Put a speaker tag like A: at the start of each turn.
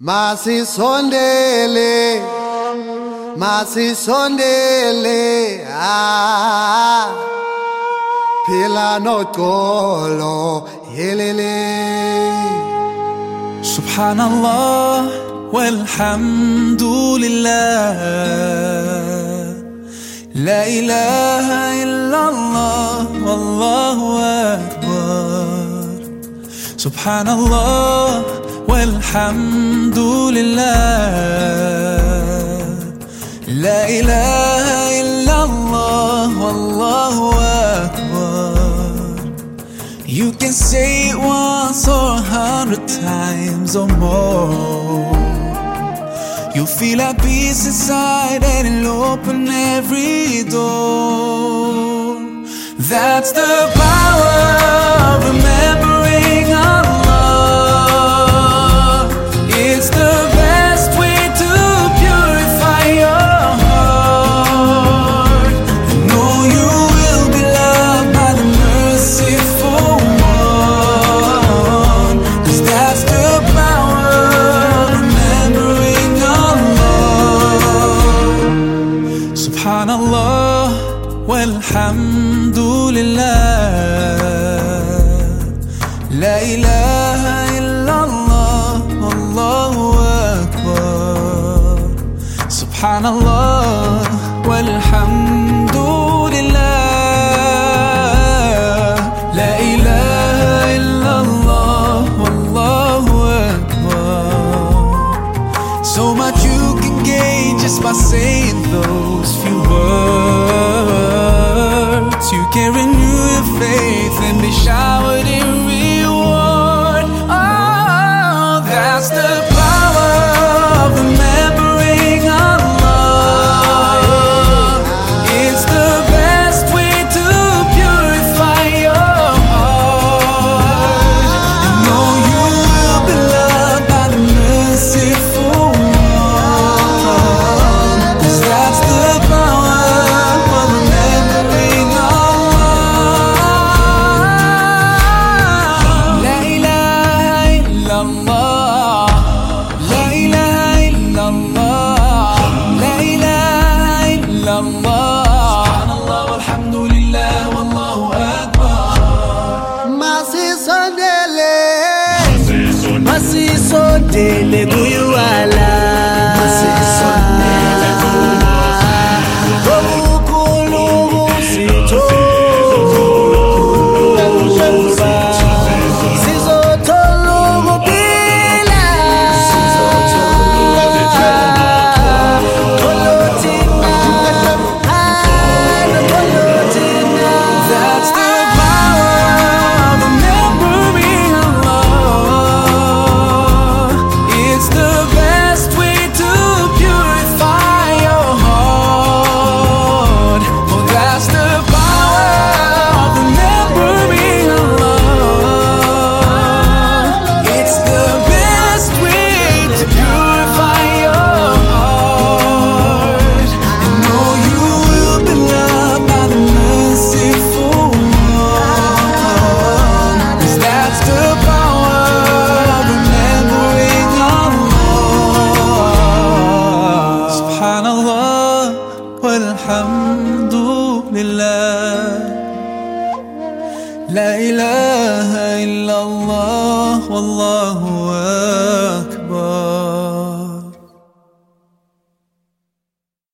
A: Masisondele Masisondele ah Phila noxolo yelele
B: Subhanallah walhamdulillah La ilaha illallah wallahu akbar Subhanallah والحمد لله لا إله إلا الله والله أكبر You can say it once or a hundred times or more You'll feel a peace inside and it'll open every door That's the سبحان الله والحمد لله. لا إله إلا الله الله أكبر. سبحان الله والحمد لله. You can gain just by saying those few words. You can renew your faith akbar. Masisondele Masisondele والحمد لله. لا إله إلا الله
A: والله
B: أكبر.